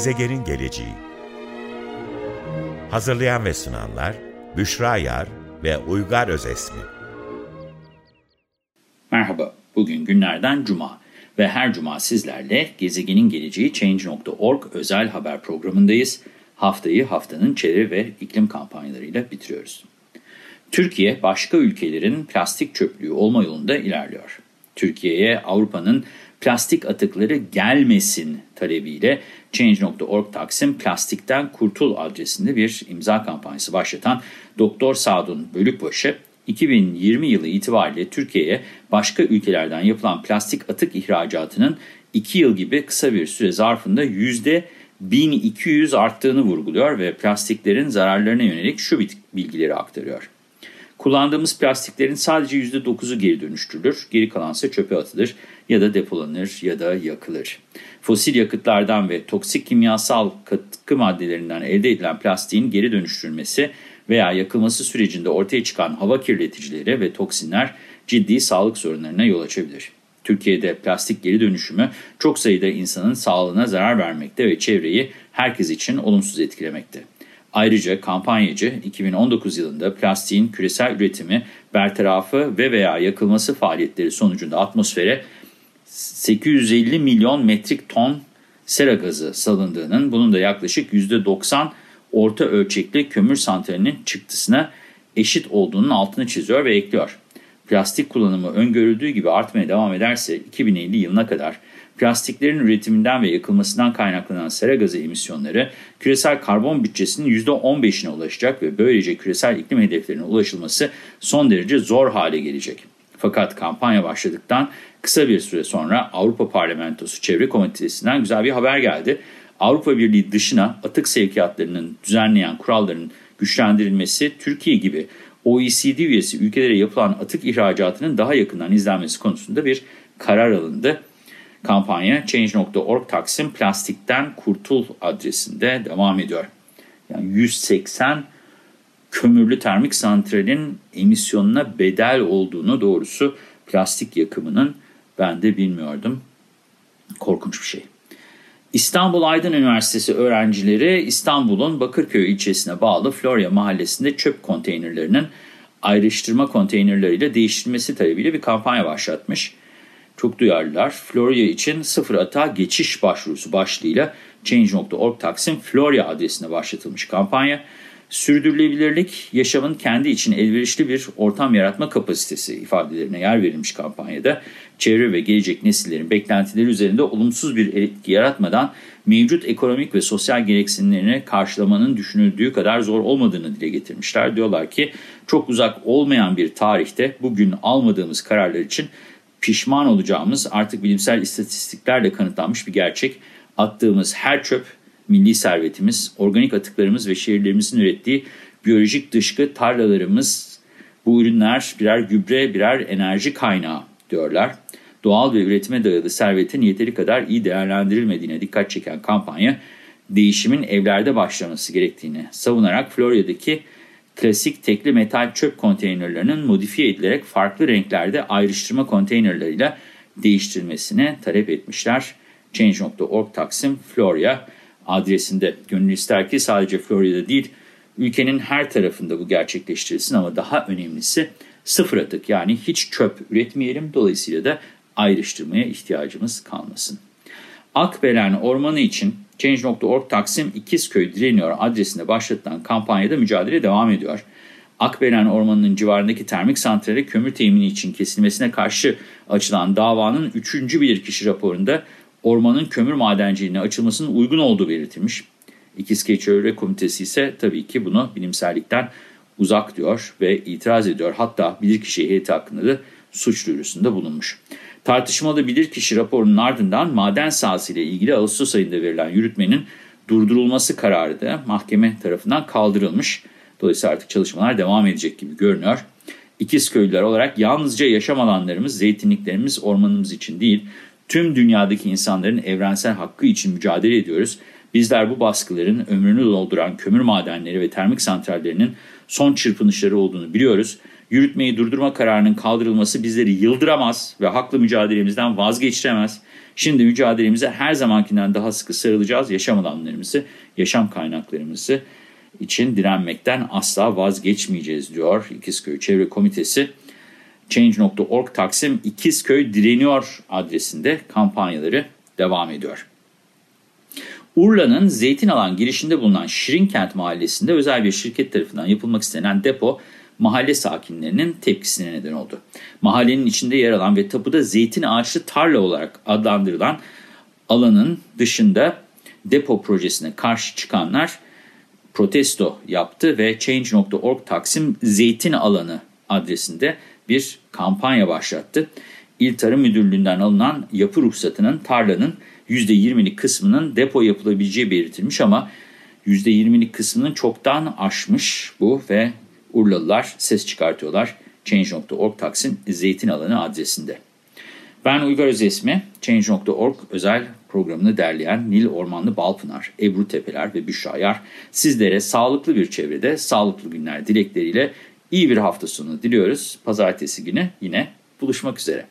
Gezegenin geleceği Hazırlayan ve sunanlar Büşra Yar ve Uygar Özesmi Merhaba, bugün günlerden Cuma ve her Cuma sizlerle Gezegenin Geleceği Change.org özel haber programındayız. Haftayı haftanın çevre ve iklim kampanyalarıyla bitiriyoruz. Türkiye başka ülkelerin plastik çöplüğü olma yolunda ilerliyor. Türkiye'ye Avrupa'nın plastik atıkları gelmesin talebiyle Change.org Taksim Plastikten Kurtul adresinde bir imza kampanyası başlatan Doktor Sadun Bölükbaşı, 2020 yılı itibariyle Türkiye'ye başka ülkelerden yapılan plastik atık ihracatının 2 yıl gibi kısa bir süre zarfında %1200 arttığını vurguluyor ve plastiklerin zararlarına yönelik şu bilgileri aktarıyor. Kullandığımız plastiklerin sadece %9'u geri dönüştürülür, geri kalansa çöpe atılır ya da depolanır ya da yakılır. Fosil yakıtlardan ve toksik kimyasal katkı maddelerinden elde edilen plastiğin geri dönüştürülmesi veya yakılması sürecinde ortaya çıkan hava kirleticileri ve toksinler ciddi sağlık sorunlarına yol açabilir. Türkiye'de plastik geri dönüşümü çok sayıda insanın sağlığına zarar vermekte ve çevreyi herkes için olumsuz etkilemekte. Ayrıca kampanyacı 2019 yılında plastiğin küresel üretimi, bertarafı ve veya yakılması faaliyetleri sonucunda atmosfere 850 milyon metrik ton sera gazı salındığının, bunun da yaklaşık %90 orta ölçekli kömür santralinin çıktısına eşit olduğunun altını çiziyor ve ekliyor. Plastik kullanımı öngörüldüğü gibi artmaya devam ederse 2050 yılına kadar plastiklerin üretiminden ve yakılmasından kaynaklanan sera gazı emisyonları küresel karbon bütçesinin %15'ine ulaşacak ve böylece küresel iklim hedeflerine ulaşılması son derece zor hale gelecek. Fakat kampanya başladıktan kısa bir süre sonra Avrupa Parlamentosu Çevre Komitesi'nden güzel bir haber geldi. Avrupa Birliği dışına atık sevkiyatlarının düzenleyen kuralların güçlendirilmesi Türkiye gibi OECD üyesi ülkelere yapılan atık ihracatının daha yakından izlenmesi konusunda bir karar alındı. Kampanya Change.org Taksim Plastikten Kurtul adresinde devam ediyor. Yani 180 kömürlü termik santralin emisyonuna bedel olduğunu doğrusu plastik yakımının ben de bilmiyordum. Korkunç bir şey. İstanbul Aydın Üniversitesi öğrencileri İstanbul'un Bakırköy ilçesine bağlı Florya mahallesinde çöp konteynerlerinin ayrıştırma konteynerleriyle değiştirilmesi talebiyle bir kampanya başlatmış. Çok duyarlılar. Florya için sıfır atağa geçiş başvurusu başlığıyla Change.org Taksim Florya adresine başlatılmış kampanya. Sürdürülebilirlik, yaşamın kendi için elverişli bir ortam yaratma kapasitesi ifadelerine yer verilmiş kampanyada çevre ve gelecek nesillerin beklentileri üzerinde olumsuz bir etki yaratmadan mevcut ekonomik ve sosyal gereksinimlerini karşılamanın düşünüldüğü kadar zor olmadığını dile getirmişler. Diyorlar ki çok uzak olmayan bir tarihte bugün almadığımız kararlar için pişman olacağımız artık bilimsel istatistiklerle kanıtlanmış bir gerçek. Attığımız her çöp milli servetimiz, organik atıklarımız ve şehirlerimizin ürettiği biyolojik dışkı tarlalarımız, bu ürünler birer gübre, birer enerji kaynağı diyorlar. Doğal ve üretime dayalı servetin yeteri kadar iyi değerlendirilmediğine dikkat çeken kampanya, değişimin evlerde başlaması gerektiğini savunarak Florya'daki klasik tekli metal çöp konteynerlerinin modifiye edilerek farklı renklerde ayrıştırma konteynerleriyle değiştirilmesine talep etmişler. Change.org Taksim Florya adresinde. Gönül ister ki sadece Florya'da değil, ülkenin her tarafında bu gerçekleştirilsin ama daha önemlisi sıfır atık yani hiç çöp üretmeyelim. Dolayısıyla da ayrıştırmaya ihtiyacımız kalmasın. Akbelen Ormanı için Change.org Taksim İkizköy direniyor adresinde başlatılan kampanyada mücadele devam ediyor. Akbelen Ormanı'nın civarındaki termik santrali kömür temini için kesilmesine karşı açılan davanın 3. bilirkişi raporunda ormanın kömür madenciliğine açılmasının uygun olduğu belirtilmiş. İkizköy Çevre Komitesi ise tabii ki bunu bilimsellikten uzak diyor ve itiraz ediyor. Hatta bilirkişi heyeti hakkında da suç duyurusunda bulunmuş. Tartışmalı bilirkişi raporunun ardından maden sahası ilgili Ağustos ayında verilen yürütmenin durdurulması kararı da mahkeme tarafından kaldırılmış. Dolayısıyla artık çalışmalar devam edecek gibi görünüyor. İkizköylüler olarak yalnızca yaşam alanlarımız, zeytinliklerimiz, ormanımız için değil, tüm dünyadaki insanların evrensel hakkı için mücadele ediyoruz. Bizler bu baskıların ömrünü dolduran kömür madenleri ve termik santrallerinin son çırpınışları olduğunu biliyoruz. Yürütmeyi durdurma kararının kaldırılması bizleri yıldıramaz ve haklı mücadelemizden vazgeçiremez. Şimdi mücadelemize her zamankinden daha sıkı sarılacağız. Yaşam alanlarımızı, yaşam kaynaklarımızı için direnmekten asla vazgeçmeyeceğiz diyor İkizköy Çevre Komitesi. Change.org Taksim İkizköy direniyor adresinde kampanyaları devam ediyor. Urla'nın Zeytinalan girişinde bulunan Şirinkent mahallesinde özel bir şirket tarafından yapılmak istenen depo mahalle sakinlerinin tepkisine neden oldu. Mahallenin içinde yer alan ve tapuda zeytin ağaçlı tarla olarak adlandırılan alanın dışında depo projesine karşı çıkanlar protesto yaptı ve Change.org Taksim Zeytin Alanı adresinde bir kampanya başlattı. İl Tarım Müdürlüğü'nden alınan yapı ruhsatının tarlanın %20'lik kısmının depo yapılabileceği belirtilmiş ama %20'lik kısmının çoktan aşmış bu ve Urlalılar ses çıkartıyorlar. Change.org Taksim Zeytin Alanı adresinde. Ben Uygar Özesmi, Change.org özel programını derleyen Nil Ormanlı Balpınar, Ebru Tepeler ve Büşra Yar sizlere sağlıklı bir çevrede, sağlıklı günler dilekleriyle iyi bir hafta sonu diliyoruz. Pazartesi günü yine buluşmak üzere.